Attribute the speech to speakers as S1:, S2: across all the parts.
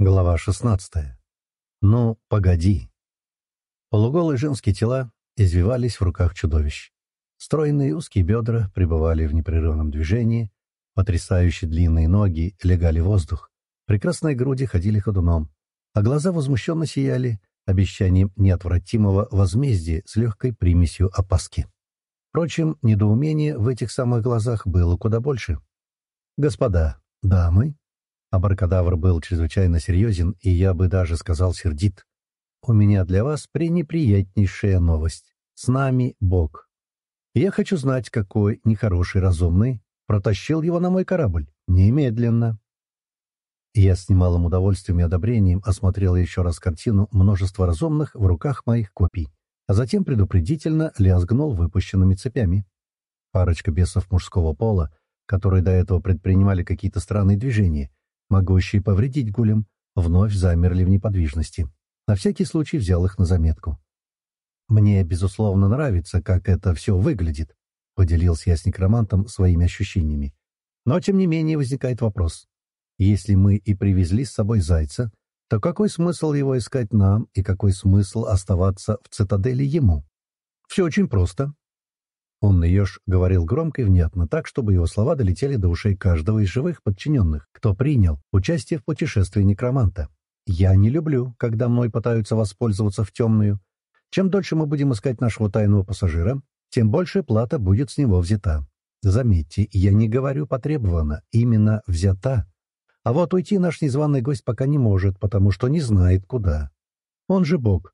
S1: Глава 16. Ну, погоди. Полуголые женские тела извивались в руках чудовищ. Стройные узкие бедра пребывали в непрерывном движении, потрясающие длинные ноги легали воздух, прекрасные груди ходили ходуном, а глаза возмущенно сияли обещанием неотвратимого возмездия с легкой примесью опаски. Впрочем, недоумение в этих самых глазах было куда больше. «Господа, дамы», Абракадавр был чрезвычайно серьезен, и я бы даже сказал сердит. «У меня для вас пренеприятнейшая новость. С нами Бог. Я хочу знать, какой нехороший разумный протащил его на мой корабль. Немедленно». Я с немалым удовольствием и одобрением осмотрел еще раз картину множества разумных в руках моих копий, а затем предупредительно лязгнул выпущенными цепями. Парочка бесов мужского пола, которые до этого предпринимали какие-то странные движения, могущие повредить гулям, вновь замерли в неподвижности. На всякий случай взял их на заметку. «Мне, безусловно, нравится, как это все выглядит», — поделился я с некромантом своими ощущениями. «Но, тем не менее, возникает вопрос. Если мы и привезли с собой зайца, то какой смысл его искать нам и какой смысл оставаться в цитадели ему? Все очень просто. Умный еж говорил громко и внятно, так, чтобы его слова долетели до ушей каждого из живых подчиненных, кто принял участие в путешествии некроманта. «Я не люблю, когда мной пытаются воспользоваться в темную. Чем дольше мы будем искать нашего тайного пассажира, тем больше плата будет с него взята. Заметьте, я не говорю потребовано, именно взята. А вот уйти наш незваный гость пока не может, потому что не знает, куда. Он же Бог,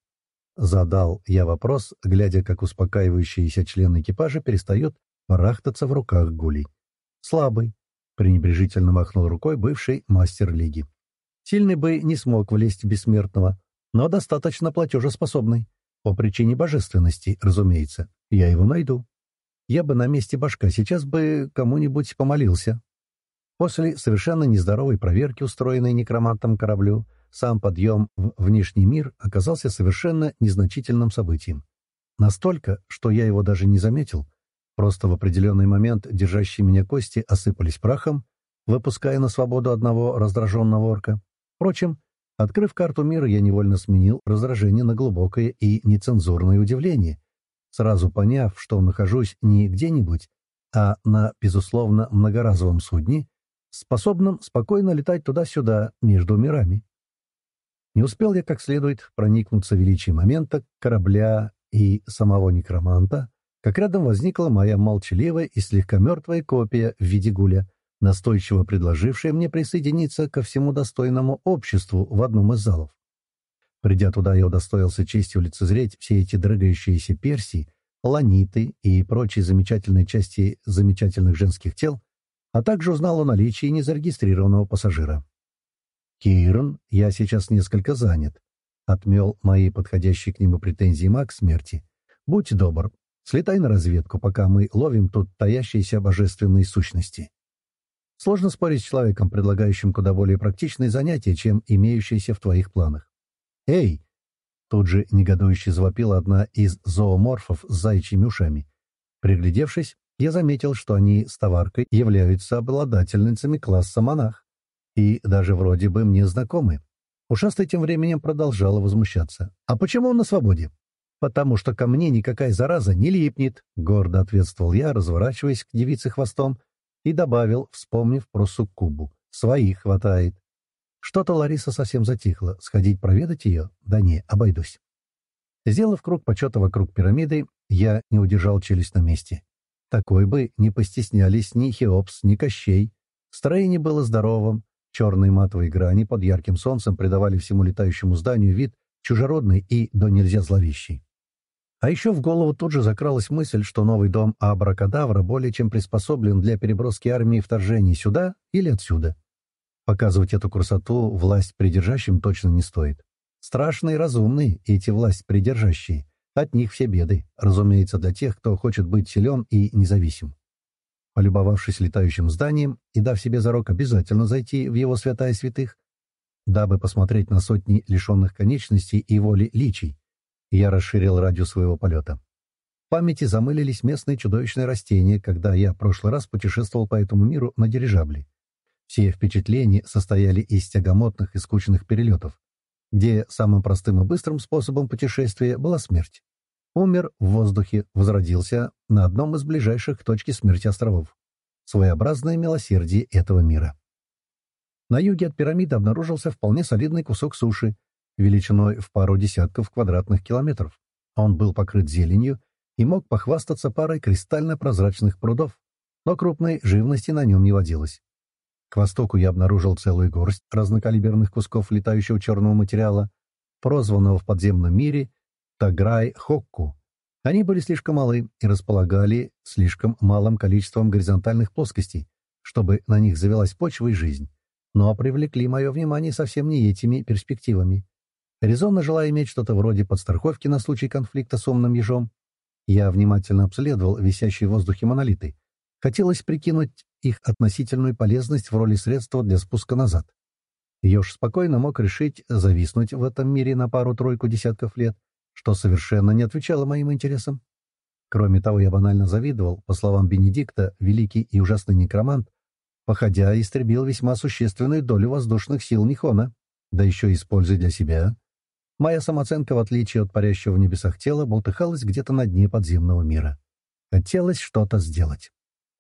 S1: Задал я вопрос, глядя, как успокаивающийся член экипажа перестает барахтаться в руках гулей. «Слабый», — пренебрежительно махнул рукой бывший мастер лиги. «Сильный бы не смог влезть в бессмертного, но достаточно платежеспособный. По причине божественности, разумеется. Я его найду. Я бы на месте башка сейчас бы кому-нибудь помолился». После совершенно нездоровой проверки, устроенной некромантом кораблю, сам подъем в внешний мир оказался совершенно незначительным событием. Настолько, что я его даже не заметил. Просто в определенный момент держащие меня кости осыпались прахом, выпуская на свободу одного раздраженного орка. Впрочем, открыв карту мира, я невольно сменил раздражение на глубокое и нецензурное удивление, сразу поняв, что нахожусь не где-нибудь, а на, безусловно, многоразовом судне, способном спокойно летать туда-сюда между мирами. Не успел я как следует проникнуться величием момента корабля и самого некроманта, как рядом возникла моя молчаливая и слегка мертвая копия в виде гуля, настойчиво предложившая мне присоединиться ко всему достойному обществу в одном из залов. Придя туда, я удостоился честью лицезреть все эти дрыгающиеся персии, ланиты и прочие замечательные части замечательных женских тел, а также узнал о наличии незарегистрированного пассажира. «Кейрон, я сейчас несколько занят», — отмел мои подходящие к нему претензии маг смерти. «Будь добр, слетай на разведку, пока мы ловим тут таящиеся божественные сущности». Сложно спорить с человеком, предлагающим куда более практичные занятия, чем имеющиеся в твоих планах. «Эй!» — тут же негодующе завопила одна из зооморфов с зайчьими ушами. Приглядевшись, я заметил, что они с товаркой являются обладательницами класса монах и даже вроде бы мне знакомы. Ушастый тем временем продолжала возмущаться. «А почему он на свободе?» «Потому что ко мне никакая зараза не липнет», — гордо ответствовал я, разворачиваясь к девице хвостом, и добавил, вспомнив про суккубу. «Своих хватает». Что-то Лариса совсем затихла. Сходить проведать ее? Да не, обойдусь. Сделав круг почета вокруг пирамиды, я не удержал челюсть на месте. Такой бы не постеснялись ни Хеопс, ни Кощей. Строение было здоровым, Черные матовые грани под ярким солнцем придавали всему летающему зданию вид чужеродный и до нельзя зловещий. А еще в голову тут же закралась мысль, что новый дом Абракадавра более чем приспособлен для переброски армии вторжений сюда или отсюда. Показывать эту красоту власть придержащим точно не стоит. Страшные и разумные эти власть придержащие. От них все беды, разумеется, для тех, кто хочет быть силен и независим. Полюбовавшись летающим зданием и дав себе зарок обязательно зайти в его святая святых, дабы посмотреть на сотни лишенных конечностей и воли личий, я расширил радиус своего полета. В памяти замылились местные чудовищные растения, когда я в прошлый раз путешествовал по этому миру на дирижабле. Все впечатления состояли из тягомотных и скучных перелетов, где самым простым и быстрым способом путешествия была смерть. Умер в воздухе, возродился на одном из ближайших к точке смерти островов. Своеобразное милосердие этого мира. На юге от пирамиды обнаружился вполне солидный кусок суши, величиной в пару десятков квадратных километров. Он был покрыт зеленью и мог похвастаться парой кристально-прозрачных прудов, но крупной живности на нем не водилось. К востоку я обнаружил целую горсть разнокалиберных кусков летающего черного материала, прозванного в подземном мире Таграй-Хокку. Они были слишком малы и располагали слишком малым количеством горизонтальных плоскостей, чтобы на них завелась почва и жизнь, но привлекли мое внимание совсем не этими перспективами. Резонно желая иметь что-то вроде подстраховки на случай конфликта с умным ежом, я внимательно обследовал висящие в воздухе монолиты. Хотелось прикинуть их относительную полезность в роли средства для спуска назад. Еж спокойно мог решить зависнуть в этом мире на пару-тройку десятков лет, что совершенно не отвечало моим интересам. Кроме того, я банально завидовал, по словам Бенедикта, великий и ужасный некромант, походя истребил весьма существенную долю воздушных сил Нихона, да еще используя для себя. Моя самооценка, в отличие от парящего в небесах тела, болтыхалась где-то на дне подземного мира. Хотелось что-то сделать.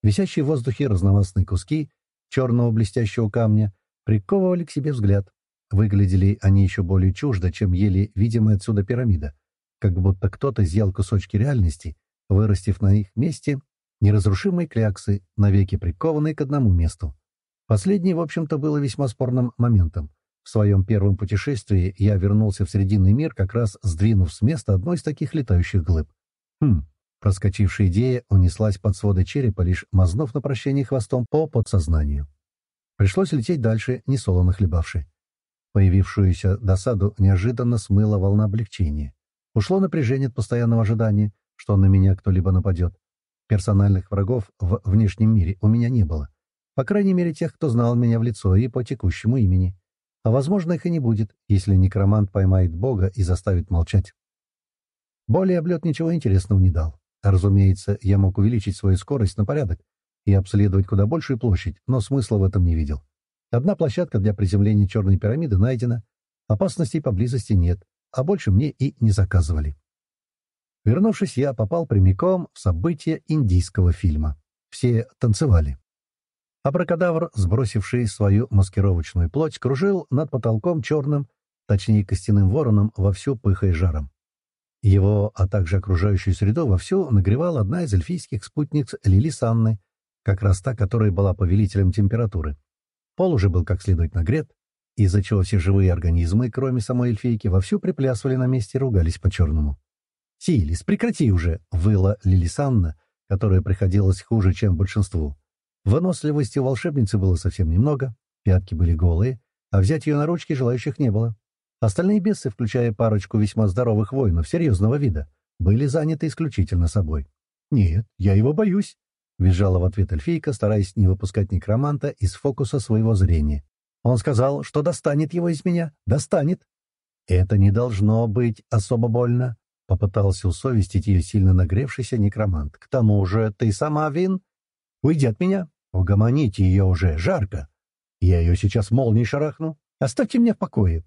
S1: Висящие в воздухе разновасные куски черного блестящего камня приковывали к себе взгляд. Выглядели они еще более чуждо, чем еле видимая отсюда пирамида, как будто кто-то изъял кусочки реальности, вырастив на их месте неразрушимые кляксы, навеки прикованные к одному месту. Последнее, в общем-то, было весьма спорным моментом. В своем первом путешествии я вернулся в Срединный мир, как раз сдвинув с места одной из таких летающих глыб. Хм, Проскочившая идея унеслась под своды черепа, лишь мазнув на прощение хвостом по подсознанию. Пришлось лететь дальше, несолоно хлебавши. Появившуюся досаду неожиданно смыла волна облегчения. Ушло напряжение от постоянного ожидания, что на меня кто-либо нападет. Персональных врагов в внешнем мире у меня не было. По крайней мере, тех, кто знал меня в лицо и по текущему имени. А возможно, их и не будет, если некромант поймает Бога и заставит молчать. Более облет ничего интересного не дал. Разумеется, я мог увеличить свою скорость на порядок и обследовать куда большую площадь, но смысла в этом не видел. Одна площадка для приземления черной пирамиды найдена, опасностей поблизости нет, а больше мне и не заказывали. Вернувшись, я попал прямиком в события индийского фильма. Все танцевали. Абракадавр, сбросивший свою маскировочную плоть, кружил над потолком черным, точнее костяным вороном, вовсю пыхая жаром. Его, а также окружающую среду вовсю нагревала одна из эльфийских спутниц Лили Санны, как раз та, которая была повелителем температуры. Пол уже был как следует нагрет, из-за чего все живые организмы, кроме самой эльфийки, вовсю приплясывали на месте и ругались по-черному. «Силис, прекрати уже!» — выла Лилисанна, которая приходилась хуже, чем большинству. Выносливости у волшебницы было совсем немного, пятки были голые, а взять ее на ручки желающих не было. Остальные бесы, включая парочку весьма здоровых воинов серьезного вида, были заняты исключительно собой. «Нет, я его боюсь», — визжала в ответ эльфийка, стараясь не выпускать некроманта из фокуса своего зрения. «Он сказал, что достанет его из меня. Достанет». «Это не должно быть особо больно», — попытался усовестить ее сильно нагревшийся некромант. «К тому же ты сама вин. Уйди от меня. Угомоните ее уже. Жарко. Я ее сейчас молнией шарахну. Оставьте меня в покое.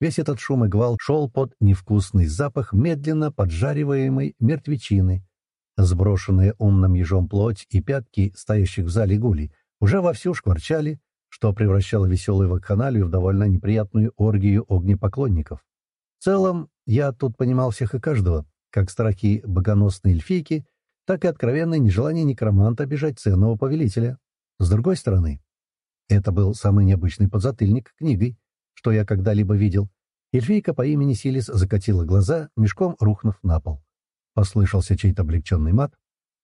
S1: Весь этот шум и гвал шел под невкусный запах медленно поджариваемой мертвечины. Сброшенные умным ежом плоть и пятки стоящих в зале гулей уже вовсю шкварчали, что превращало веселую вакханалию в довольно неприятную оргию огнепоклонников. В целом, я тут понимал всех и каждого, как страхи богоносной эльфийки, так и откровенное нежелание некроманта обижать ценного повелителя. С другой стороны, это был самый необычный подзатыльник книгой, что я когда-либо видел. Эльфийка по имени Силис закатила глаза, мешком рухнув на пол. Послышался чей-то облегченный мат,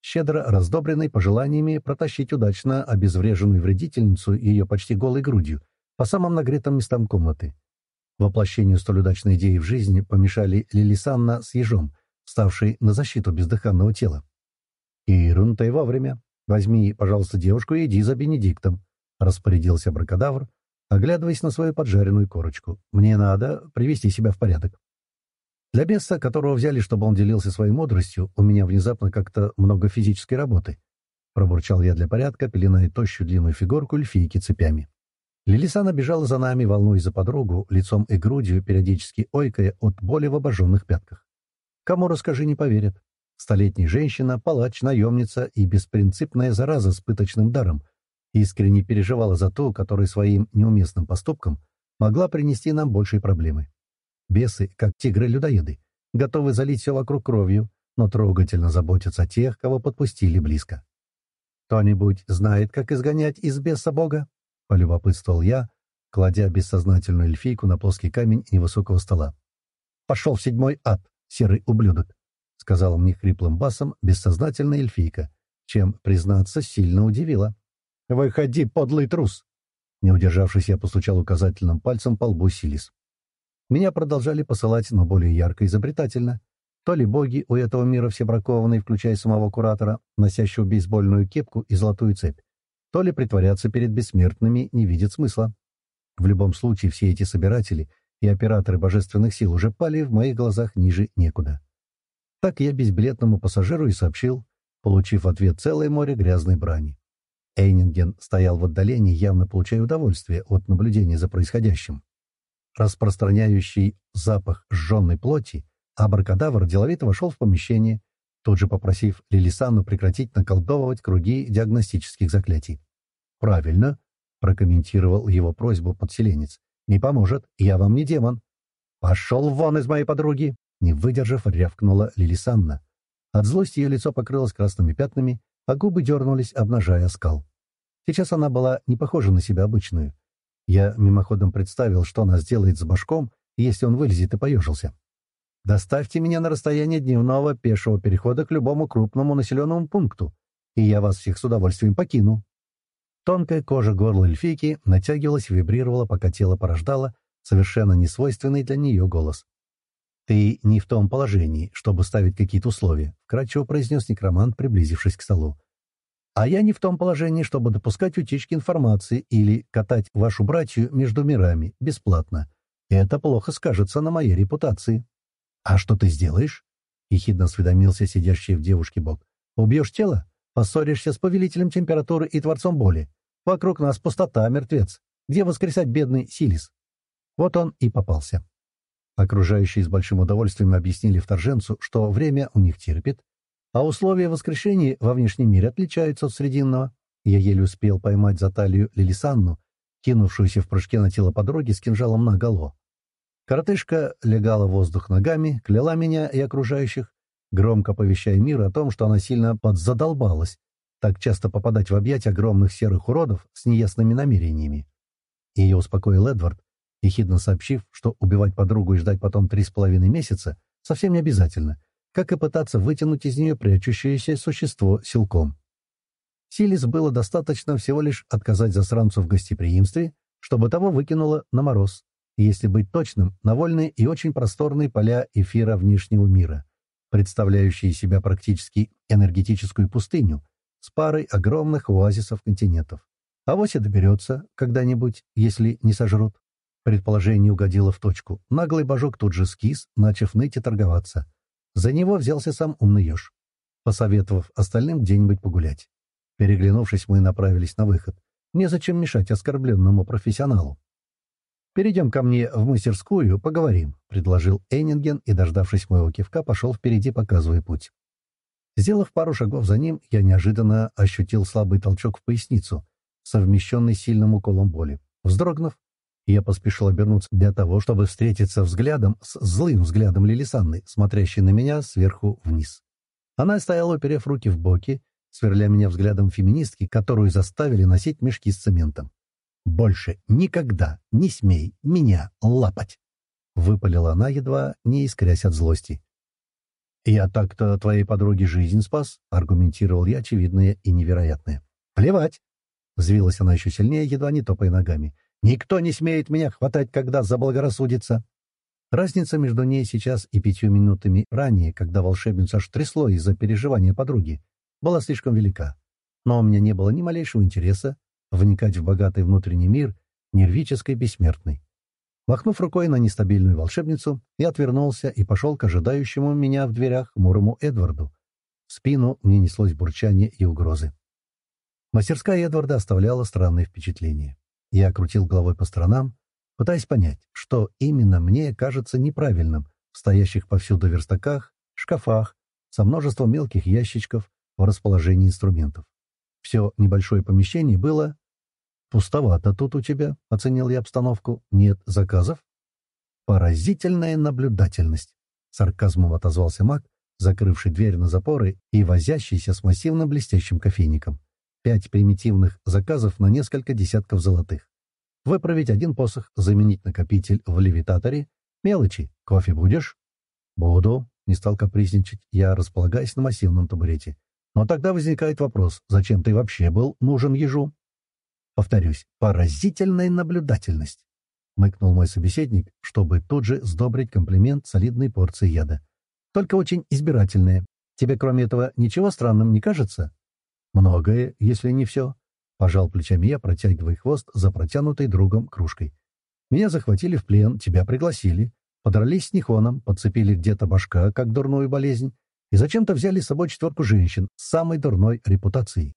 S1: щедро раздобренный пожеланиями протащить удачно обезвреженную вредительницу и ее почти голой грудью по самым нагретым местам комнаты. Воплощению столь удачной идеи в жизни помешали Лилисанна с ежом, ставший на защиту бездыханного тела. «Ирун, ты вовремя. Возьми, пожалуйста, девушку и иди за Бенедиктом», — распорядился бракодавр, оглядываясь на свою поджаренную корочку. «Мне надо привести себя в порядок». Для беса, которого взяли, чтобы он делился своей мудростью, у меня внезапно как-то много физической работы. — пробурчал я для порядка, пеленая тощую длинную фигурку эльфийки цепями. Лилисана бежала за нами, волнуясь за подругу, лицом и грудью, периодически ойкая от боли в обожженных пятках. Кому расскажи, не поверят. Столетняя женщина, палач, наемница и беспринципная зараза с пыточным даром искренне переживала за ту, которая своим неуместным поступком могла принести нам большие проблемы. Бесы, как тигры-людоеды, готовы залить все вокруг кровью, но трогательно заботятся о тех, кого подпустили близко. «Кто-нибудь знает, как изгонять из беса Бога?» — полюбопытствовал я, кладя бессознательную эльфийку на плоский камень невысокого стола. «Пошел в седьмой ад, серый ублюдок!» — сказала мне хриплым басом бессознательная эльфийка, чем, признаться, сильно удивила. «Выходи, подлый трус!» Не удержавшись, я постучал указательным пальцем по лбу Силис. Меня продолжали посылать, но более ярко и изобретательно. То ли боги у этого мира все бракованные, включая самого куратора, носящего бейсбольную кепку и золотую цепь, то ли притворяться перед бессмертными не видят смысла. В любом случае, все эти собиратели и операторы божественных сил уже пали в моих глазах ниже некуда. Так я безбилетному пассажиру и сообщил, получив ответ целое море грязной брани. Эйнинген стоял в отдалении, явно получая удовольствие от наблюдения за происходящим. Распространяющий запах сжженной плоти, абракадавр деловито вошел в помещение, тут же попросив Лилисану прекратить наколдовывать круги диагностических заклятий. «Правильно», — прокомментировал его просьбу подселенец. «Не поможет, я вам не демон». «Пошел вон из моей подруги!» Не выдержав, рявкнула Лилисанна. От злости ее лицо покрылось красными пятнами, а губы дернулись, обнажая скал. Сейчас она была не похожа на себя обычную. Я мимоходом представил, что она сделает с башком, если он вылезет и поежился. «Доставьте меня на расстояние дневного пешего перехода к любому крупному населенному пункту, и я вас всех с удовольствием покину». Тонкая кожа горла эльфийки натягивалась и вибрировала, пока тело порождало совершенно несвойственный для нее голос. «Ты не в том положении, чтобы ставить какие-то условия», — вкратчиво произнес некромант, приблизившись к столу. «А я не в том положении, чтобы допускать утечки информации или катать вашу братью между мирами бесплатно. Это плохо скажется на моей репутации». «А что ты сделаешь?» — ехидно осведомился сидящий в девушке бок. «Убьешь тело? Поссоришься с повелителем температуры и творцом боли? Вокруг нас пустота, мертвец. Где воскресать бедный Силис?» Вот он и попался. Окружающие с большим удовольствием объяснили вторженцу, что время у них терпит, а условия воскрешения во внешнем мире отличаются от срединного. Я еле успел поймать за талию Лилисанну, кинувшуюся в прыжке на тело подруги с кинжалом на наголо. Коротышка легала воздух ногами, кляла меня и окружающих, громко оповещая мир о том, что она сильно подзадолбалась, так часто попадать в объятия огромных серых уродов с неясными намерениями. Ее успокоил Эдвард, ехидно сообщив, что убивать подругу и ждать потом три с половиной месяца совсем не обязательно, как и пытаться вытянуть из нее прячущееся существо силком. Силис было достаточно всего лишь отказать засранцу в гостеприимстве, чтобы того выкинуло на мороз, если быть точным, на вольные и очень просторные поля эфира внешнего мира, представляющие себя практически энергетическую пустыню с парой огромных оазисов континентов. А вось и доберется когда-нибудь, если не сожрут. Предположение угодило в точку. Наглый божок тут же скис, начав ныть и торговаться. За него взялся сам умный еж, посоветовав остальным где-нибудь погулять. Переглянувшись, мы направились на выход. Незачем мешать оскорбленному профессионалу. «Перейдем ко мне в мастерскую, поговорим», — предложил Эйнинген и, дождавшись моего кивка, пошел впереди, показывая путь. Сделав пару шагов за ним, я неожиданно ощутил слабый толчок в поясницу, совмещенный сильным уколом боли. Вздрогнув, я поспешил обернуться для того, чтобы встретиться взглядом с злым взглядом Лилисанны, смотрящей на меня сверху вниз. Она стояла, уперев руки в боки, сверля меня взглядом феминистки, которую заставили носить мешки с цементом. «Больше никогда не смей меня лапать!» — выпалила она, едва не искрясь от злости. «Я так-то твоей подруге жизнь спас», — аргументировал я очевидное и невероятное. «Плевать!» — взвилась она еще сильнее, едва не топая ногами. Никто не смеет меня хватать, когда заблагорассудится. Разница между ней сейчас и пятью минутами ранее, когда волшебницу аж трясло из-за переживания подруги, была слишком велика. Но у меня не было ни малейшего интереса вникать в богатый внутренний мир нервической бессмертной. Махнув рукой на нестабильную волшебницу, я отвернулся и пошел к ожидающему меня в дверях хмурому Эдварду. В спину мне неслось бурчание и угрозы. Мастерская Эдварда оставляла странные впечатления. Я крутил головой по сторонам, пытаясь понять, что именно мне кажется неправильным в стоящих повсюду верстаках, шкафах, со множеством мелких ящичков в расположении инструментов. Все небольшое помещение было... «Пустовато тут у тебя», — оценил я обстановку. «Нет заказов?» «Поразительная наблюдательность», — сарказмом отозвался маг, закрывший дверь на запоры и возящийся с массивным блестящим кофейником. Пять примитивных заказов на несколько десятков золотых. Выправить один посох, заменить накопитель в левитаторе. Мелочи. Кофе будешь? Буду. Не стал капризничать. Я располагаюсь на массивном табурете. Но тогда возникает вопрос, зачем ты вообще был нужен ежу? Повторюсь, поразительная наблюдательность. Мыкнул мой собеседник, чтобы тут же сдобрить комплимент солидной порцией яда. Только очень избирательная. Тебе, кроме этого, ничего странным не кажется? Многое, если не все. Пожал плечами я, протягивая хвост за протянутой другом кружкой. Меня захватили в плен, тебя пригласили. Подрались с Нихоном, подцепили где-то башка, как дурную болезнь, и зачем-то взяли с собой четверку женщин с самой дурной репутацией.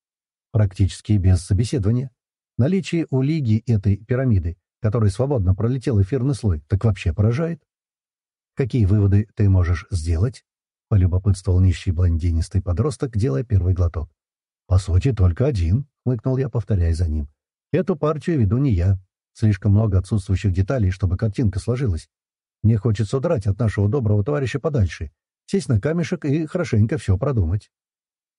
S1: Практически без собеседования. Наличие у Лиги этой пирамиды, которая свободно пролетел эфирный слой, так вообще поражает. «Какие выводы ты можешь сделать?» — полюбопытствовал нищий блондинистый подросток, делая первый глоток. «По сути, только один», — хмыкнул я, повторяя за ним. «Эту партию веду не я. Слишком много отсутствующих деталей, чтобы картинка сложилась. Мне хочется удрать от нашего доброго товарища подальше, сесть на камешек и хорошенько все продумать.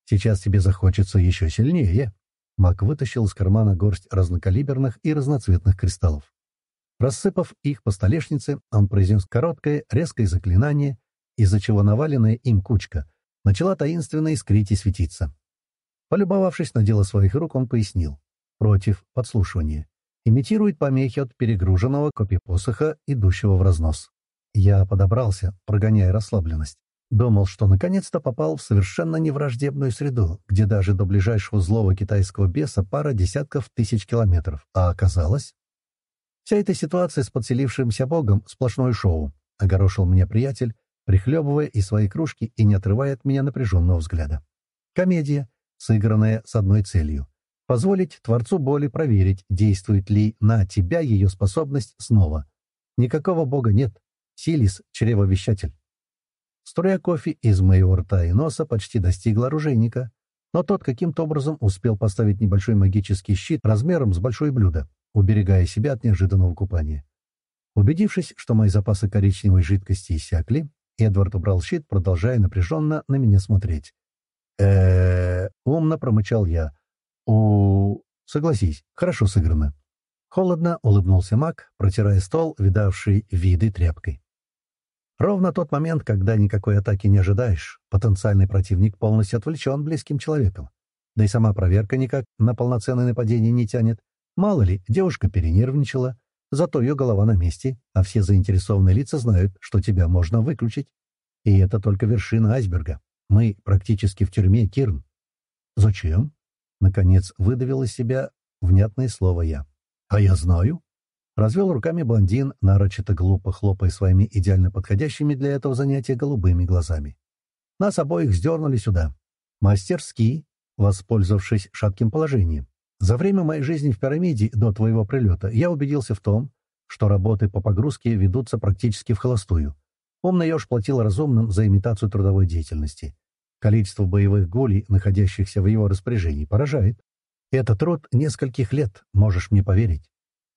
S1: Сейчас тебе захочется еще сильнее». Мак вытащил из кармана горсть разнокалиберных и разноцветных кристаллов. Рассыпав их по столешнице, он произнес короткое, резкое заклинание, из-за чего наваленная им кучка начала таинственно искрить и светиться. Полюбовавшись на дело своих рук, он пояснил. Против подслушивания. Имитирует помехи от перегруженного копипосоха, идущего в разнос. Я подобрался, прогоняя расслабленность. Думал, что наконец-то попал в совершенно невраждебную среду, где даже до ближайшего злого китайского беса пара десятков тысяч километров. А оказалось... Вся эта ситуация с подселившимся богом — сплошное шоу, — огорошил меня приятель, прихлебывая из своей кружки и не отрывая от меня напряженного взгляда. Комедия, сыгранная с одной целью — позволить Творцу боли проверить, действует ли на тебя ее способность снова. Никакого бога нет. Силис — чревовещатель. Струя кофе из моего рта и носа почти достигла оружейника, но тот каким-то образом успел поставить небольшой магический щит размером с большое блюдо, уберегая себя от неожиданного купания. Убедившись, что мои запасы коричневой жидкости иссякли, Эдвард убрал щит, продолжая напряженно на меня смотреть э умно промычал я. у Согласись, хорошо сыграно. Холодно улыбнулся маг, протирая стол, видавший виды тряпкой. Ровно тот момент, когда никакой атаки не ожидаешь, потенциальный противник полностью отвлечен близким человеком. Да и сама проверка никак на полноценное нападение не тянет. Мало ли, девушка перенервничала, зато ее голова на месте, а все заинтересованные лица знают, что тебя можно выключить. И это только вершина айсберга. Мы практически в тюрьме, Кирн. Зачем? Наконец выдавил из себя внятное слово я. А я знаю. Развел руками блондин, нарочито глупо хлопая своими идеально подходящими для этого занятия голубыми глазами. Нас обоих сдернули сюда. Мастерски, воспользовавшись шатким положением. За время моей жизни в пирамиде до твоего прилета я убедился в том, что работы по погрузке ведутся практически в холостую. Умный еж платил разумным за имитацию трудовой деятельности. Количество боевых голей, находящихся в его распоряжении, поражает. Это труд нескольких лет, можешь мне поверить.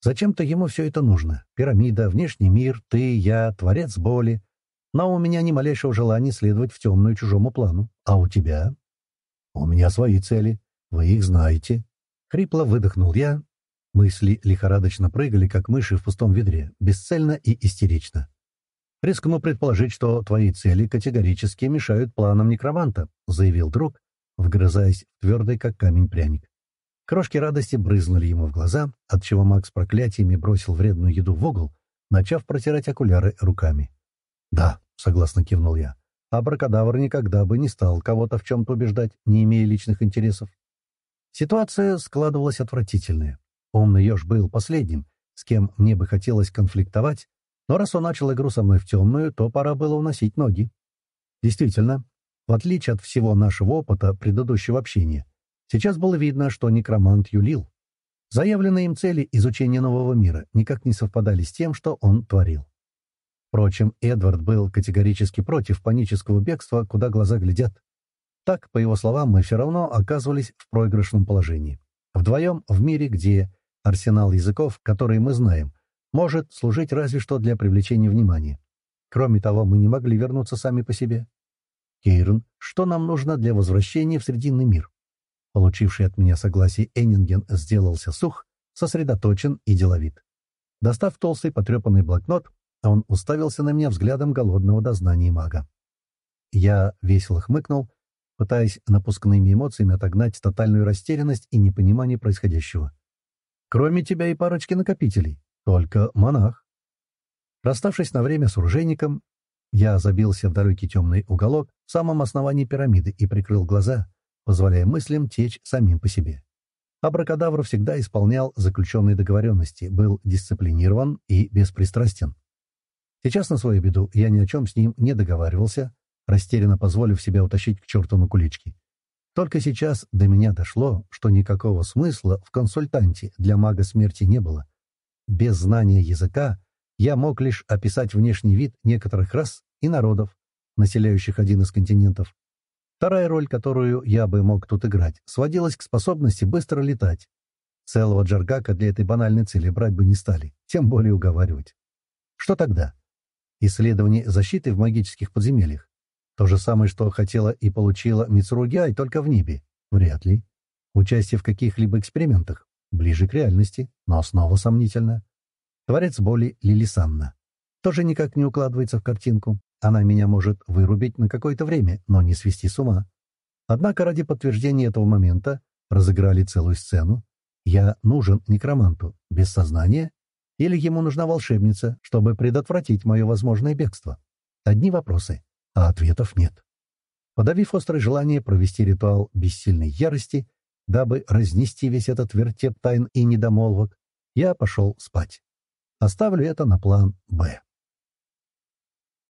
S1: Зачем-то ему все это нужно. Пирамида, внешний мир, ты, я, творец боли. Но у меня ни малейшего желания следовать в темную чужому плану. А у тебя? У меня свои цели. Вы их знаете. Хрипло выдохнул я. Мысли лихорадочно прыгали, как мыши в пустом ведре, бесцельно и истерично. «Рискну предположить, что твои цели категорически мешают планам некроманта», — заявил друг, вгрызаясь в твердый, как камень, пряник. Крошки радости брызнули ему в глаза, отчего Макс проклятиями бросил вредную еду в угол, начав протирать окуляры руками. «Да», — согласно кивнул я, — «абракадавр никогда бы не стал кого-то в чем-то убеждать, не имея личных интересов». Ситуация складывалась отвратительная. Умный еж был последним, с кем мне бы хотелось конфликтовать, но раз он начал игру со мной в темную, то пора было уносить ноги. Действительно, в отличие от всего нашего опыта предыдущего общения, Сейчас было видно, что некромант юлил. Заявленные им цели изучения нового мира никак не совпадали с тем, что он творил. Впрочем, Эдвард был категорически против панического бегства, куда глаза глядят. Так, по его словам, мы все равно оказывались в проигрышном положении. Вдвоем в мире, где арсенал языков, которые мы знаем, может служить разве что для привлечения внимания. Кроме того, мы не могли вернуться сами по себе. Кейрон, что нам нужно для возвращения в Срединный мир? Получивший от меня согласие Эннинген сделался сух, сосредоточен и деловит. Достав толстый потрепанный блокнот, он уставился на меня взглядом голодного дознания мага. Я весело хмыкнул, пытаясь напускными эмоциями отогнать тотальную растерянность и непонимание происходящего. «Кроме тебя и парочки накопителей. Только монах». Расставшись на время с оружейником, я забился в далекий темный уголок в самом основании пирамиды и прикрыл глаза, позволяя мыслям течь самим по себе. Абракадавр всегда исполнял заключенные договоренности, был дисциплинирован и беспристрастен. Сейчас на свою беду я ни о чем с ним не договаривался, растерянно позволив себя утащить к черту на кулички. Только сейчас до меня дошло, что никакого смысла в консультанте для мага смерти не было. Без знания языка я мог лишь описать внешний вид некоторых рас и народов, населяющих один из континентов. Вторая роль, которую я бы мог тут играть, сводилась к способности быстро летать. Целого джаргака для этой банальной цели брать бы не стали, тем более уговаривать. Что тогда? Исследование защиты в магических подземельях. То же самое, что хотела и получила Мицуругиай, только в небе. Вряд ли. Участие в каких-либо экспериментах. Ближе к реальности, но снова сомнительно. Творец боли Лилисанна. Тоже никак не укладывается в картинку. Она меня может вырубить на какое-то время, но не свести с ума. Однако ради подтверждения этого момента разыграли целую сцену. Я нужен некроманту. Без сознания? Или ему нужна волшебница, чтобы предотвратить мое возможное бегство? Одни вопросы а ответов нет. Подавив острое желание провести ритуал бессильной ярости, дабы разнести весь этот вертеп тайн и недомолвок, я пошел спать. Оставлю это на план «Б».